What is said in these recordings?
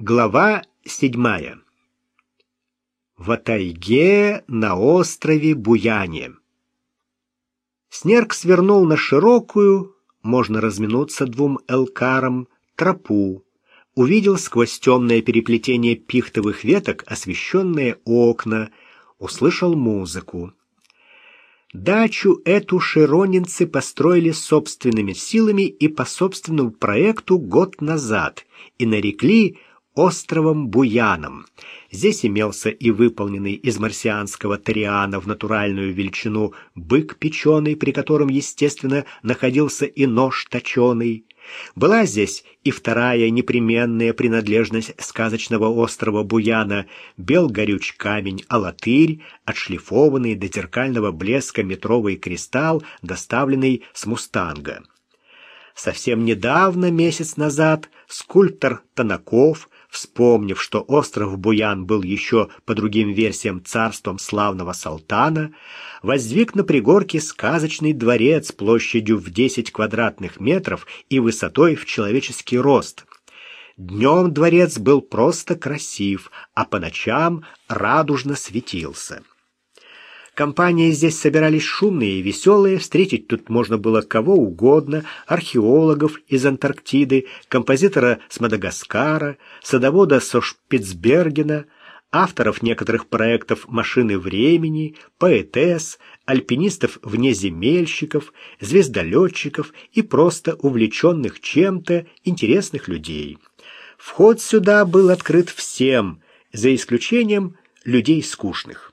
Глава седьмая. В тайге на острове Буяне. Снерк свернул на широкую, можно разминуться двум элкарам, тропу, увидел сквозь темное переплетение пихтовых веток освещенные окна, услышал музыку. Дачу эту широнинцы построили собственными силами и по собственному проекту год назад и нарекли островом Буяном. Здесь имелся и выполненный из марсианского тариана в натуральную величину бык печеный, при котором, естественно, находился и нож точеный. Была здесь и вторая непременная принадлежность сказочного острова Буяна — бел горюч камень, алатырь, отшлифованный до зеркального блеска метровый кристалл, доставленный с Мустанга. Совсем недавно, месяц назад, скульптор Танаков вспомнив, что остров Буян был еще, по другим версиям, царством славного Салтана, воздвиг на пригорке сказочный дворец площадью в 10 квадратных метров и высотой в человеческий рост. Днем дворец был просто красив, а по ночам радужно светился. Компании здесь собирались шумные и веселые, встретить тут можно было кого угодно, археологов из Антарктиды, композитора с Мадагаскара, садовода со Шпицбергена, авторов некоторых проектов «Машины времени», поэтесс, альпинистов-внеземельщиков, звездолетчиков и просто увлеченных чем-то интересных людей. Вход сюда был открыт всем, за исключением людей скучных.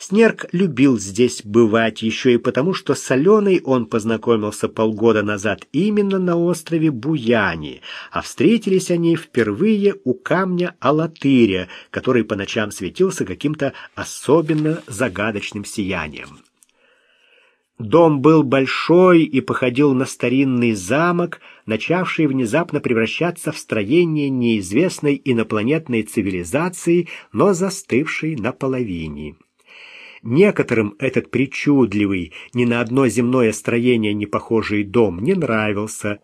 Снерк любил здесь бывать еще и потому, что с Аленой он познакомился полгода назад именно на острове Буяни, а встретились они впервые у камня Алатыря, который по ночам светился каким-то особенно загадочным сиянием. Дом был большой и походил на старинный замок, начавший внезапно превращаться в строение неизвестной инопланетной цивилизации, но застывшей наполовине. Некоторым этот причудливый, ни на одно земное строение не похожий дом не нравился.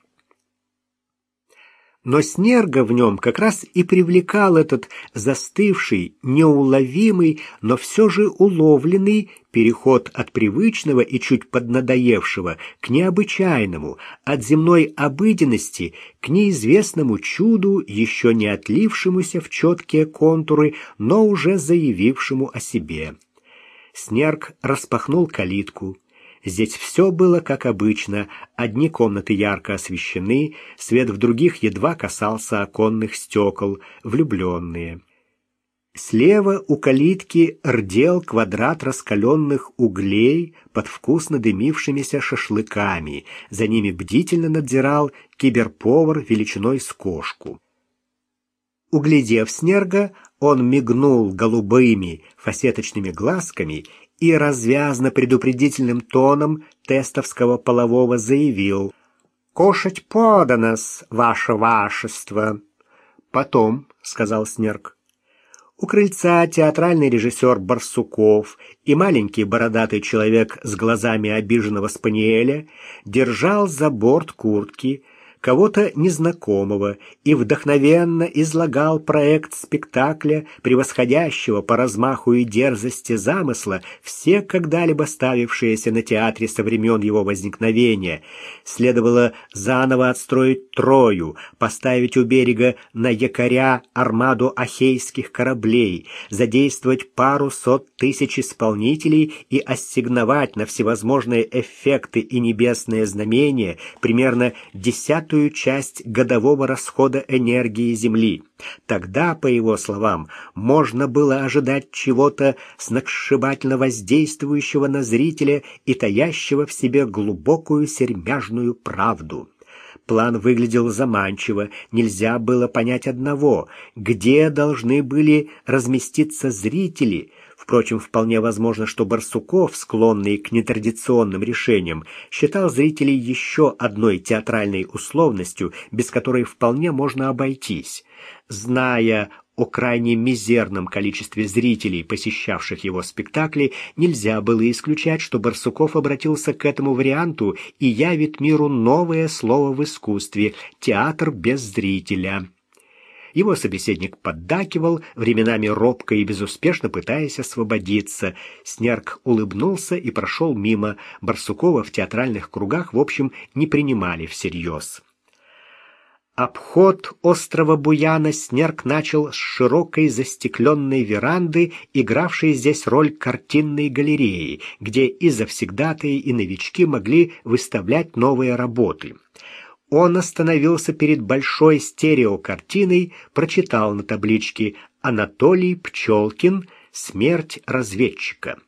Но Снерга в нем как раз и привлекал этот застывший, неуловимый, но все же уловленный переход от привычного и чуть поднадоевшего к необычайному, от земной обыденности к неизвестному чуду, еще не отлившемуся в четкие контуры, но уже заявившему о себе. Снерк распахнул калитку. Здесь все было как обычно. Одни комнаты ярко освещены, свет в других едва касался оконных стекол, влюбленные. Слева у калитки рдел квадрат раскаленных углей под вкусно дымившимися шашлыками. За ними бдительно надзирал киберповар величиной с кошку. Углядев Снерга, он мигнул голубыми фасеточными глазками и развязно предупредительным тоном тестовского полового заявил «Кушать подано-с, ваше вашество». «Потом», — сказал Снерк. У крыльца театральный режиссер Барсуков и маленький бородатый человек с глазами обиженного спаниеля держал за борт куртки, кого-то незнакомого и вдохновенно излагал проект спектакля, превосходящего по размаху и дерзости замысла все когда-либо ставившиеся на театре со времен его возникновения. Следовало заново отстроить Трою, поставить у берега на якоря армаду ахейских кораблей, задействовать пару сот тысяч исполнителей и ассигновать на всевозможные эффекты и небесные знамения примерно десятую десятую часть годового расхода энергии Земли. Тогда, по его словам, можно было ожидать чего-то сногсшибательно воздействующего на зрителя и таящего в себе глубокую сермяжную правду. План выглядел заманчиво, нельзя было понять одного, где должны были разместиться зрители — Впрочем, вполне возможно, что Барсуков, склонный к нетрадиционным решениям, считал зрителей еще одной театральной условностью, без которой вполне можно обойтись. Зная о крайне мизерном количестве зрителей, посещавших его спектакли, нельзя было исключать, что Барсуков обратился к этому варианту и явит миру новое слово в искусстве — театр без зрителя. Его собеседник поддакивал, временами робко и безуспешно пытаясь освободиться. Снерк улыбнулся и прошел мимо. Барсукова в театральных кругах, в общем, не принимали всерьез. Обход острова Буяна Снерк начал с широкой застекленной веранды, игравшей здесь роль картинной галереи, где и завсегдатые, и новички могли выставлять новые работы. Он остановился перед большой стереокартиной, прочитал на табличке «Анатолий Пчелкин. Смерть разведчика».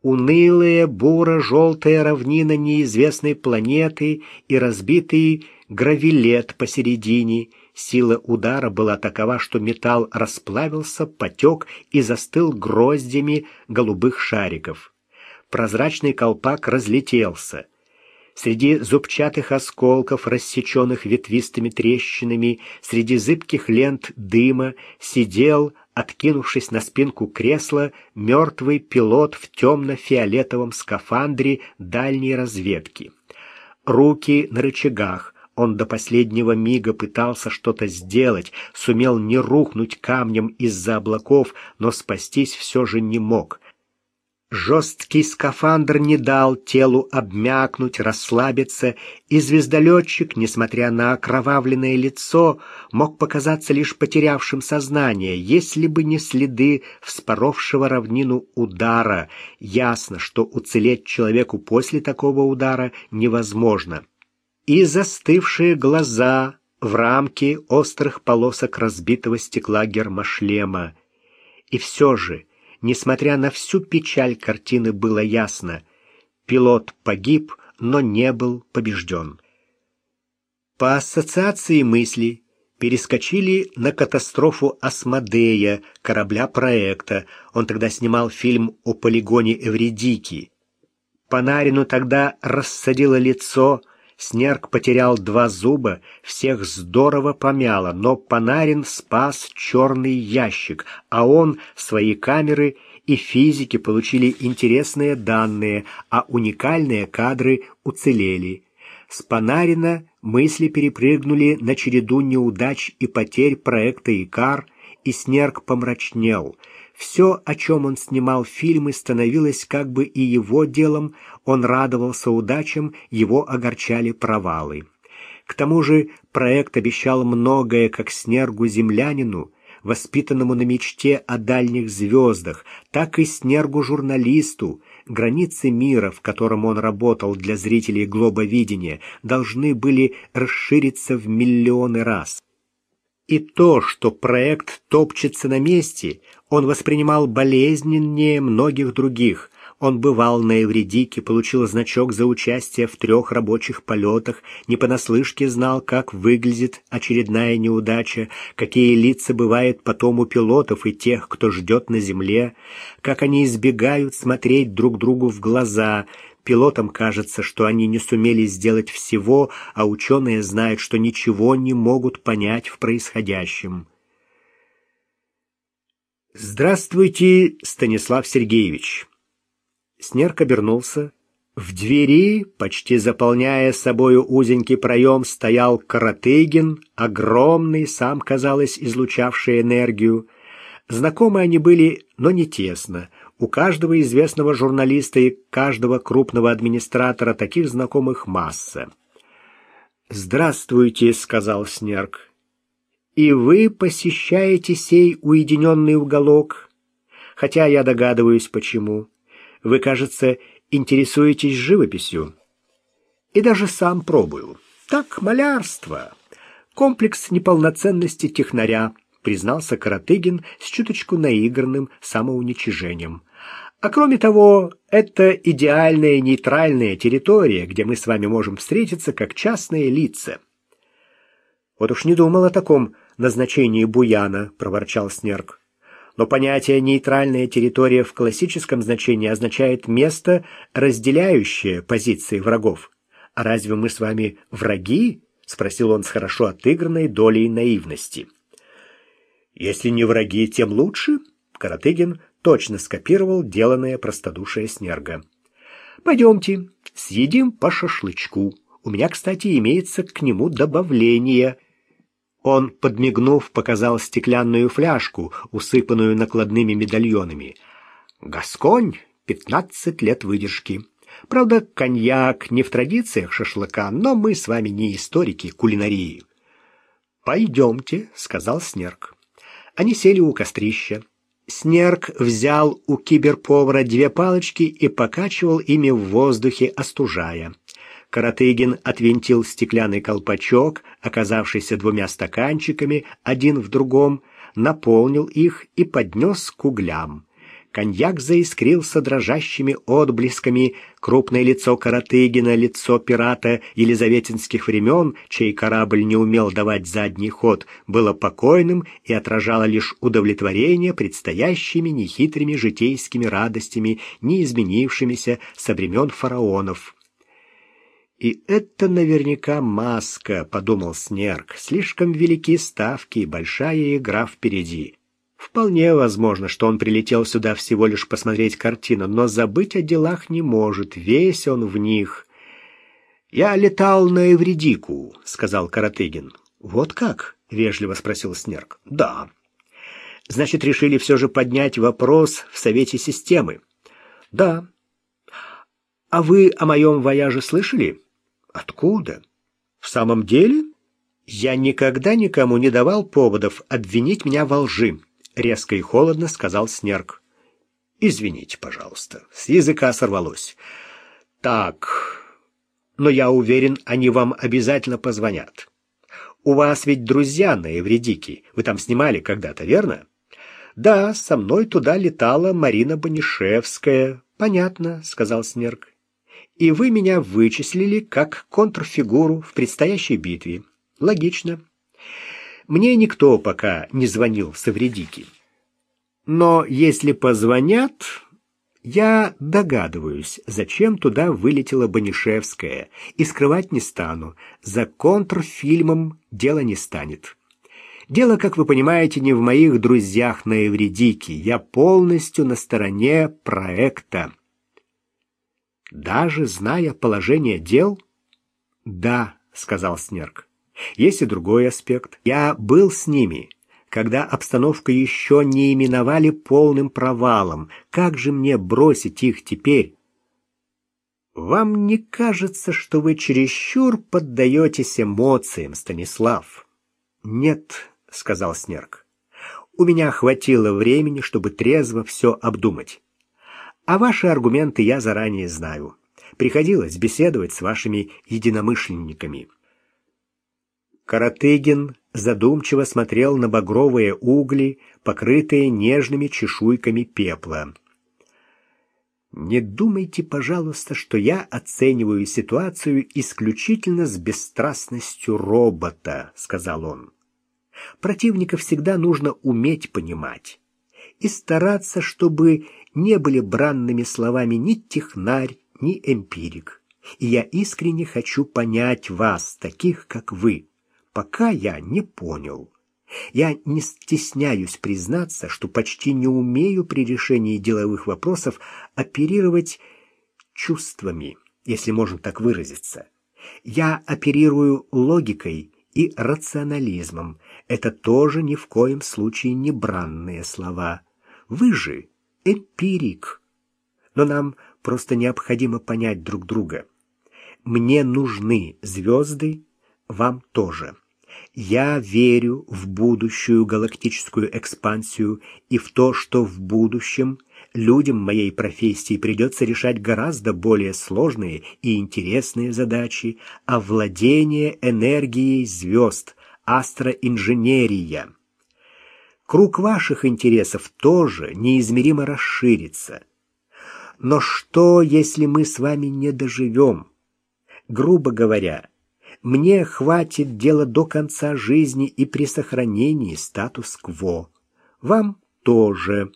Унылая буро-желтая равнина неизвестной планеты и разбитый гравилет посередине. Сила удара была такова, что металл расплавился, потек и застыл гроздями голубых шариков. Прозрачный колпак разлетелся. Среди зубчатых осколков, рассеченных ветвистыми трещинами, среди зыбких лент дыма, сидел, откинувшись на спинку кресла, мертвый пилот в темно-фиолетовом скафандре дальней разведки. Руки на рычагах, он до последнего мига пытался что-то сделать, сумел не рухнуть камнем из-за облаков, но спастись все же не мог. Жесткий скафандр не дал телу обмякнуть, расслабиться, и звездолетчик, несмотря на окровавленное лицо, мог показаться лишь потерявшим сознание, если бы не следы вспоровшего равнину удара. Ясно, что уцелеть человеку после такого удара невозможно и застывшие глаза в рамке острых полосок разбитого стекла гермошлема. И все же, несмотря на всю печаль картины, было ясно — пилот погиб, но не был побежден. По ассоциации мыслей перескочили на катастрофу Асмодея, корабля проекта. Он тогда снимал фильм о полигоне Эвредики. Панарину тогда рассадило лицо — Снерк потерял два зуба, всех здорово помяло, но Панарин спас черный ящик, а он свои камеры и физики получили интересные данные, а уникальные кадры уцелели. С Панарина мысли перепрыгнули на череду неудач и потерь проекта «Икар», и Снерк помрачнел — все, о чем он снимал фильмы, становилось как бы и его делом, он радовался удачам, его огорчали провалы. К тому же проект обещал многое как снергу землянину, воспитанному на мечте о дальних звездах, так и снергу журналисту. Границы мира, в котором он работал для зрителей глобовидения, должны были расшириться в миллионы раз. И то, что проект топчется на месте, он воспринимал болезненнее многих других. Он бывал на Эвредике, получил значок за участие в трех рабочих полетах, не понаслышке знал, как выглядит очередная неудача, какие лица бывают потом у пилотов и тех, кто ждет на земле, как они избегают смотреть друг другу в глаза — Пилотам кажется, что они не сумели сделать всего, а ученые знают, что ничего не могут понять в происходящем. «Здравствуйте, Станислав Сергеевич!» Снерк обернулся. В двери, почти заполняя собою узенький проем, стоял Каратыгин, огромный, сам, казалось, излучавший энергию. Знакомы они были, но не тесно — у каждого известного журналиста и каждого крупного администратора таких знакомых масса. «Здравствуйте», — сказал Снерк. «И вы посещаете сей уединенный уголок, хотя я догадываюсь, почему. Вы, кажется, интересуетесь живописью. И даже сам пробую. Так, малярство. Комплекс неполноценности технаря признался Каратыгин с чуточку наигранным самоуничижением. А кроме того, это идеальная нейтральная территория, где мы с вами можем встретиться как частные лица. Вот уж не думал о таком назначении Буяна, проворчал Снерк. Но понятие «нейтральная территория» в классическом значении означает место, разделяющее позиции врагов. А разве мы с вами враги? спросил он с хорошо отыгранной долей наивности. Если не враги, тем лучше. Каратыгин точно скопировал деланное простодушие Снерга. Пойдемте, съедим по шашлычку. У меня, кстати, имеется к нему добавление. Он, подмигнув, показал стеклянную фляжку, усыпанную накладными медальонами. «Гасконь, пятнадцать лет выдержки. Правда, коньяк не в традициях шашлыка, но мы с вами не историки кулинарии». «Пойдемте», — сказал Снерк. Они сели у кострища. Снерк взял у киберповара две палочки и покачивал ими в воздухе, остужая. Каратыгин отвинтил стеклянный колпачок, оказавшийся двумя стаканчиками, один в другом, наполнил их и поднес к углям. Коньяк заискрился дрожащими отблесками. Крупное лицо Каратыгина, лицо пирата елизаветинских времен, чей корабль не умел давать задний ход, было покойным и отражало лишь удовлетворение предстоящими нехитрыми житейскими радостями, не изменившимися со времен фараонов. «И это наверняка маска», — подумал Снерк. «Слишком велики ставки и большая игра впереди». Вполне возможно, что он прилетел сюда всего лишь посмотреть картину, но забыть о делах не может, весь он в них. «Я летал на Эвредику», — сказал Каратыгин. «Вот как?» — вежливо спросил Снерк. «Да». «Значит, решили все же поднять вопрос в Совете системы?» «Да». «А вы о моем вояже слышали?» Откуда? В самом деле? Я никогда никому не давал поводов обвинить меня во лжи, резко и холодно сказал Снерк. Извините, пожалуйста, с языка сорвалось. Так, но я уверен, они вам обязательно позвонят. У вас ведь друзья на Евредике, вы там снимали когда-то, верно? Да, со мной туда летала Марина Банишевская. Понятно, сказал Снерк и вы меня вычислили как контрфигуру в предстоящей битве. Логично. Мне никто пока не звонил в Савредики. Но если позвонят, я догадываюсь, зачем туда вылетела Банишевская, и скрывать не стану. За контрфильмом дело не станет. Дело, как вы понимаете, не в моих друзьях на Эвредике. Я полностью на стороне проекта. Даже зная положение дел? Да, сказал Снерк. Есть и другой аспект. Я был с ними, когда обстановка еще не именовали полным провалом. Как же мне бросить их теперь? Вам не кажется, что вы чересчур поддаетесь эмоциям, Станислав? Нет, сказал Снерк. У меня хватило времени, чтобы трезво все обдумать. А ваши аргументы я заранее знаю. Приходилось беседовать с вашими единомышленниками. Каратыгин задумчиво смотрел на багровые угли, покрытые нежными чешуйками пепла. Не думайте, пожалуйста, что я оцениваю ситуацию исключительно с бесстрастностью робота, сказал он. Противника всегда нужно уметь понимать и стараться, чтобы не были бранными словами ни технарь, ни эмпирик. И я искренне хочу понять вас, таких как вы. Пока я не понял. Я не стесняюсь признаться, что почти не умею при решении деловых вопросов оперировать чувствами, если можно так выразиться. Я оперирую логикой и рационализмом. Это тоже ни в коем случае не бранные слова. Вы же эмпирик. Но нам просто необходимо понять друг друга. Мне нужны звезды, вам тоже. Я верю в будущую галактическую экспансию и в то, что в будущем людям моей профессии придется решать гораздо более сложные и интересные задачи, овладение энергией звезд, астроинженерия. Круг ваших интересов тоже неизмеримо расширится. Но что, если мы с вами не доживем? Грубо говоря, мне хватит дела до конца жизни и при сохранении статус-кво. Вам тоже.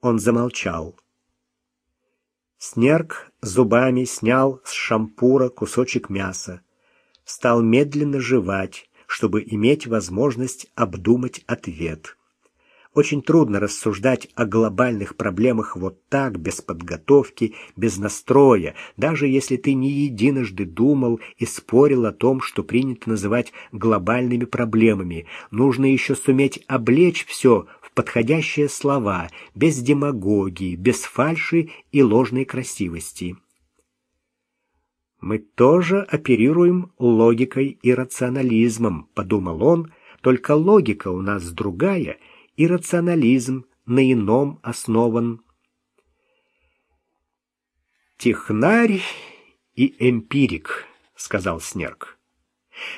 Он замолчал. Снерк зубами снял с шампура кусочек мяса, стал медленно жевать, чтобы иметь возможность обдумать ответ. Очень трудно рассуждать о глобальных проблемах вот так, без подготовки, без настроя, даже если ты не единожды думал и спорил о том, что принято называть глобальными проблемами. Нужно еще суметь облечь все в подходящие слова, без демагогии, без фальши и ложной красивости. «Мы тоже оперируем логикой и рационализмом», — подумал он, — «только логика у нас другая, и рационализм на ином основан». «Технарь и эмпирик», — сказал Снерк.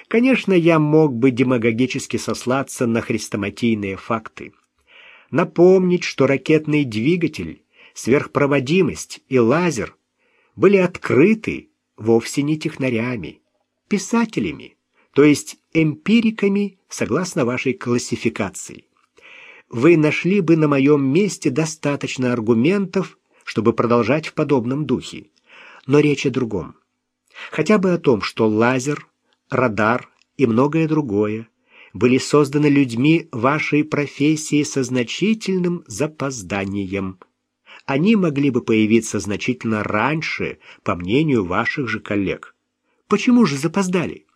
«Конечно, я мог бы демагогически сослаться на хрестоматийные факты. Напомнить, что ракетный двигатель, сверхпроводимость и лазер были открыты вовсе не технарями, писателями, то есть эмпириками, согласно вашей классификации. Вы нашли бы на моем месте достаточно аргументов, чтобы продолжать в подобном духе. Но речь о другом. Хотя бы о том, что лазер, радар и многое другое были созданы людьми вашей профессии со значительным запозданием – они могли бы появиться значительно раньше, по мнению ваших же коллег. Почему же запоздали?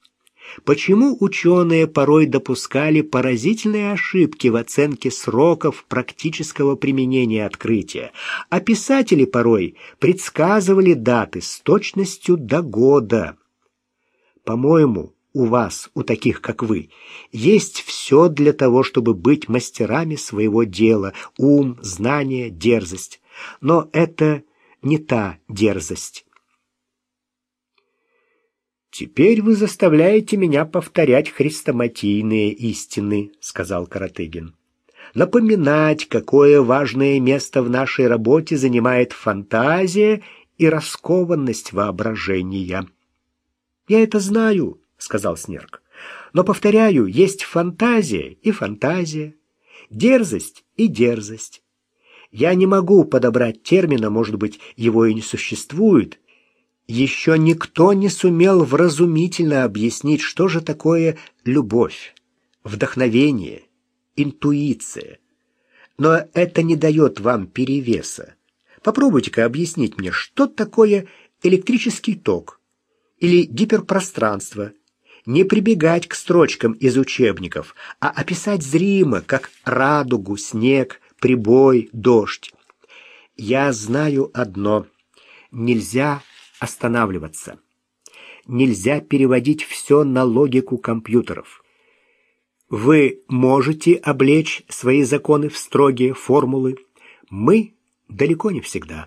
Почему ученые порой допускали поразительные ошибки в оценке сроков практического применения открытия, а писатели порой предсказывали даты с точностью до года? По-моему, у вас, у таких, как вы, есть все для того, чтобы быть мастерами своего дела, ум, знание, дерзость. Но это не та дерзость. «Теперь вы заставляете меня повторять хрестоматийные истины», — сказал Каратыгин. «Напоминать, какое важное место в нашей работе занимает фантазия и раскованность воображения». «Я это знаю», — сказал Снерк. «Но, повторяю, есть фантазия и фантазия, дерзость и дерзость. Я не могу подобрать термина, может быть, его и не существует. Еще никто не сумел вразумительно объяснить, что же такое любовь, вдохновение, интуиция. Но это не дает вам перевеса. Попробуйте-ка объяснить мне, что такое электрический ток или гиперпространство. Не прибегать к строчкам из учебников, а описать зримо, как радугу, снег, прибой, дождь. Я знаю одно. Нельзя останавливаться. Нельзя переводить все на логику компьютеров. Вы можете облечь свои законы в строгие формулы. Мы далеко не всегда.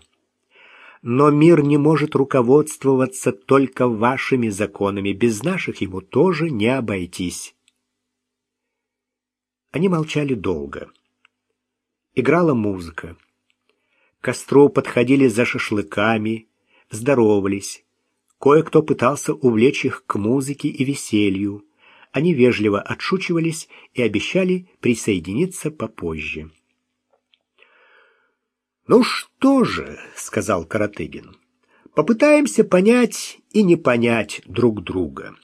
Но мир не может руководствоваться только вашими законами. Без наших ему тоже не обойтись. Они молчали долго. Играла музыка. К костру подходили за шашлыками, здоровались. Кое-кто пытался увлечь их к музыке и веселью. Они вежливо отшучивались и обещали присоединиться попозже. «Ну что же», — сказал Каратыгин, — «попытаемся понять и не понять друг друга.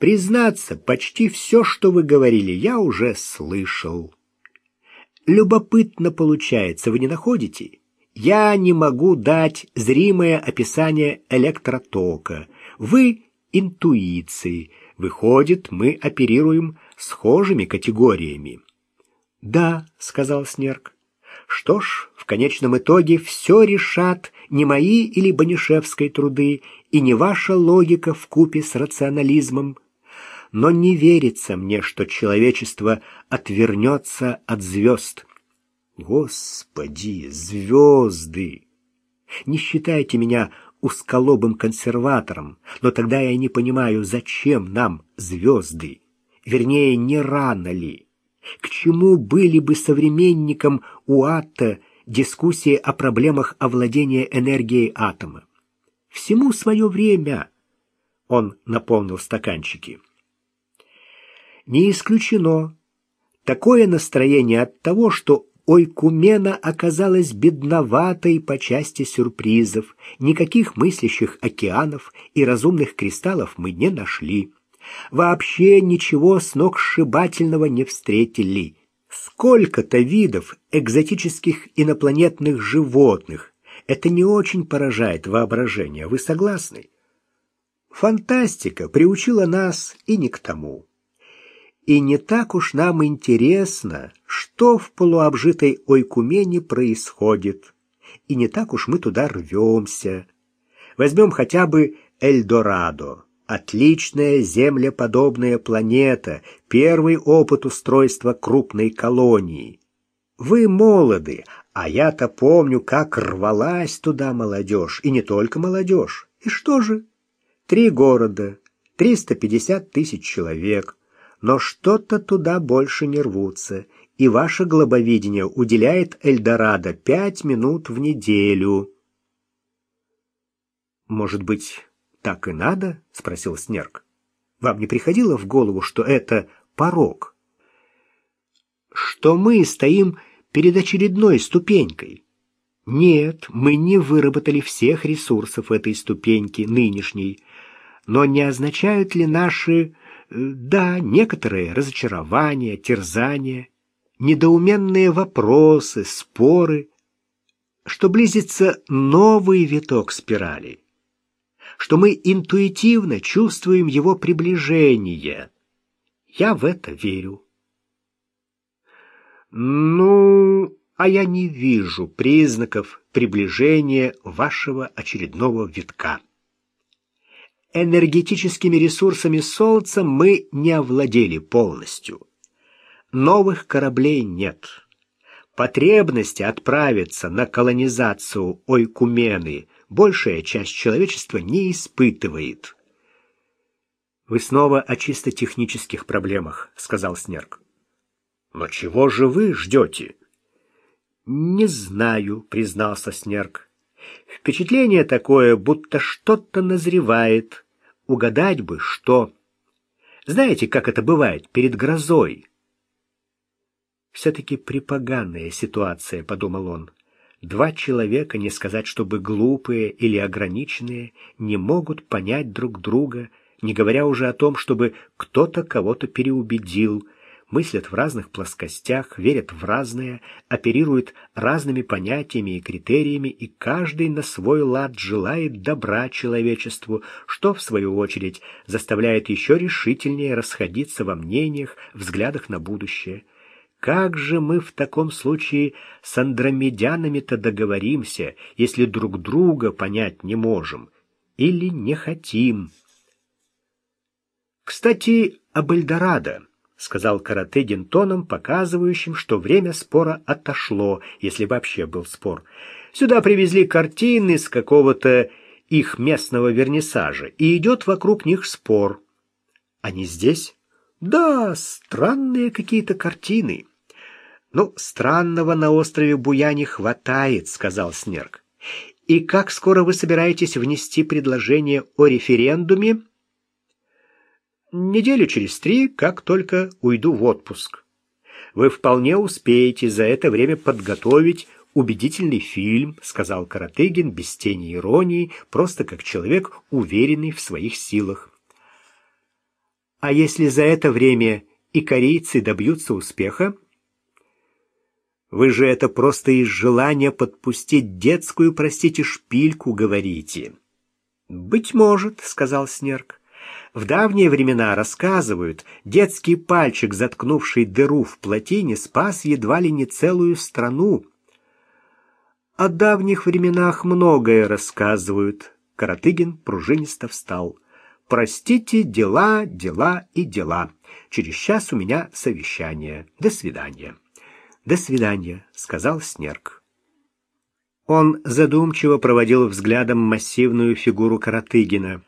Признаться, почти все, что вы говорили, я уже слышал». Любопытно получается, вы не находите? Я не могу дать зримое описание электротока. Вы — интуиции. Выходит, мы оперируем схожими категориями. «Да», — сказал Снерк. «Что ж, в конечном итоге все решат не мои или Банишевской труды и не ваша логика в купе с рационализмом но не верится мне, что человечество отвернется от звезд. Господи, звезды! Не считайте меня усколобым консерватором, но тогда я не понимаю, зачем нам звезды? Вернее, не рано ли? К чему были бы современникам Уатта дискуссии о проблемах овладения энергией атома? Всему свое время. Он наполнил стаканчики. Не исключено такое настроение от того, что Ойкумена оказалась бедноватой по части сюрпризов, никаких мыслящих океанов и разумных кристаллов мы не нашли. Вообще ничего сногсшибательного не встретили. сколько-то видов экзотических инопланетных животных. Это не очень поражает воображение, вы согласны? Фантастика приучила нас и не к тому. И не так уж нам интересно, что в полуобжитой Ойкумене происходит. И не так уж мы туда рвемся. Возьмем хотя бы Эльдорадо. Отличная землеподобная планета, первый опыт устройства крупной колонии. Вы молоды, а я-то помню, как рвалась туда молодежь, и не только молодежь. И что же? Три города, 350 тысяч человек, но что-то туда больше не рвутся, и ваше глобовидение уделяет Эльдорадо пять минут в неделю. Может быть, так и надо? спросил Снерк. Вам не приходило в голову, что это порог? Что мы стоим перед очередной ступенькой? Нет, мы не выработали всех ресурсов этой ступеньки нынешней, но не означают ли наши, да, некоторые разочарования, терзания, недоуменные вопросы, споры, что близится новый виток спирали? что мы интуитивно чувствуем его приближение. Я в это верю. Ну, а я не вижу признаков приближения вашего очередного витка. Энергетическими ресурсами Солнца мы не овладели полностью. Новых кораблей нет. Потребности отправиться на колонизацию Ойкумены большая часть человечества не испытывает. Вы снова о чисто технических проблемах, сказал Снерк. Но чего же вы ждете? Не знаю, признался Снерк. Впечатление такое, будто что-то назревает. Угадать бы что. Знаете, как это бывает перед грозой? Все-таки припоганная ситуация, подумал он. Два человека, не сказать, чтобы глупые или ограниченные, не могут понять друг друга, не говоря уже о том, чтобы кто-то кого-то переубедил, мыслят в разных плоскостях, верят в разное, оперируют разными понятиями и критериями, и каждый на свой лад желает добра человечеству, что, в свою очередь, заставляет еще решительнее расходиться во мнениях, взглядах на будущее. Как же мы в таком случае с андромедянами-то договоримся, если друг друга понять не можем или не хотим? Кстати, об Эльдорадо, сказал Каратыгин тоном, показывающим, что время спора отошло, если вообще был спор. Сюда привезли картины с какого-то их местного вернисажа, и идет вокруг них спор. Они здесь? Да, странные какие-то картины. «Ну, странного на острове Буя не хватает», — сказал Снерк. «И как скоро вы собираетесь внести предложение о референдуме?» «Неделю через три, как только уйду в отпуск. Вы вполне успеете за это время подготовить убедительный фильм», — сказал Каратыгин без тени иронии, просто как человек, уверенный в своих силах. «А если за это время и корейцы добьются успеха?» Вы же это просто из желания подпустить детскую, простите, шпильку говорите. Быть может, сказал Снерк. В давние времена рассказывают, детский пальчик, заткнувший дыру в плотине, спас едва ли не целую страну. О давних временах многое рассказывают. Каратыгин пружинисто встал. Простите, дела, дела и дела. Через час у меня совещание. До свидания. «До свидания», — сказал Снерк. Он задумчиво проводил взглядом массивную фигуру Каратыгина.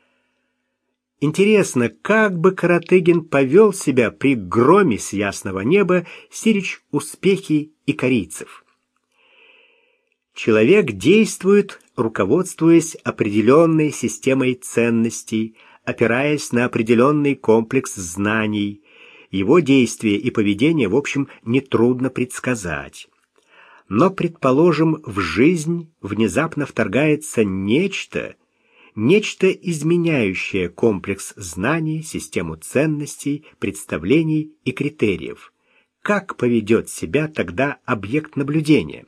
Интересно, как бы Каратыгин повел себя при громе с ясного неба, сирич успехи и корейцев? Человек действует, руководствуясь определенной системой ценностей, опираясь на определенный комплекс знаний, его действия и поведение, в общем, нетрудно предсказать. Но, предположим, в жизнь внезапно вторгается нечто, нечто изменяющее комплекс знаний, систему ценностей, представлений и критериев. как поведет себя тогда объект наблюдения?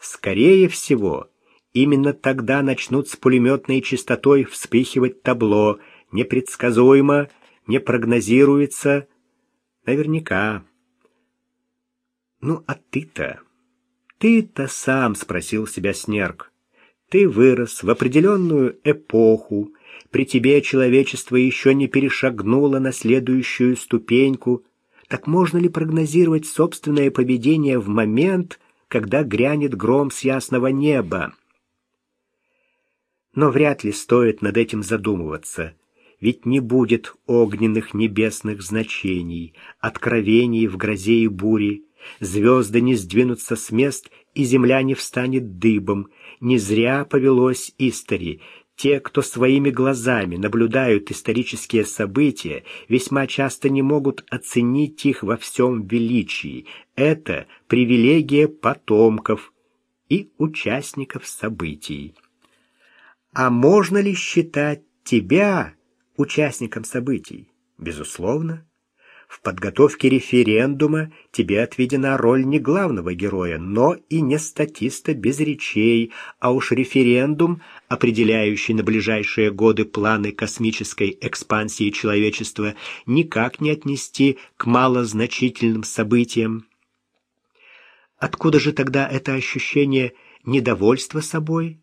Скорее всего, именно тогда начнут с пулеметной частотой вспыхивать табло, непредсказуемо, не прогнозируется. Наверняка. Ну, а ты-то? Ты-то сам, спросил себя Снерк. Ты вырос в определенную эпоху, при тебе человечество еще не перешагнуло на следующую ступеньку. Так можно ли прогнозировать собственное поведение в момент, когда грянет гром с ясного неба? Но вряд ли стоит над этим задумываться, ведь не будет огненных небесных значений, откровений в грозе и буре, звезды не сдвинутся с мест, и земля не встанет дыбом. Не зря повелось истори, те, кто своими глазами наблюдают исторические события, весьма часто не могут оценить их во всем величии. Это привилегия потомков и участников событий. А можно ли считать тебя участником событий? Безусловно. В подготовке референдума тебе отведена роль не главного героя, но и не статиста без речей, а уж референдум, определяющий на ближайшие годы планы космической экспансии человечества, никак не отнести к малозначительным событиям. Откуда же тогда это ощущение недовольства собой?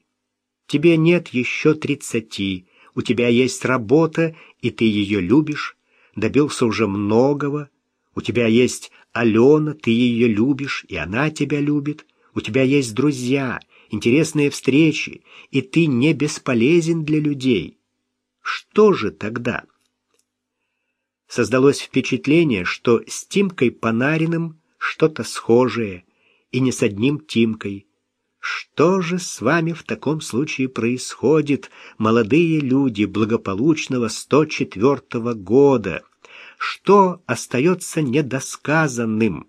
Тебе нет еще тридцати, у тебя есть работа, и ты ее любишь, добился уже многого. У тебя есть Алена, ты ее любишь, и она тебя любит. У тебя есть друзья, интересные встречи, и ты не бесполезен для людей. Что же тогда? Создалось впечатление, что с Тимкой Панариным что-то схожее, и не с одним Тимкой. Что же с вами в таком случае происходит, молодые люди благополучного 104 года? Что остается недосказанным?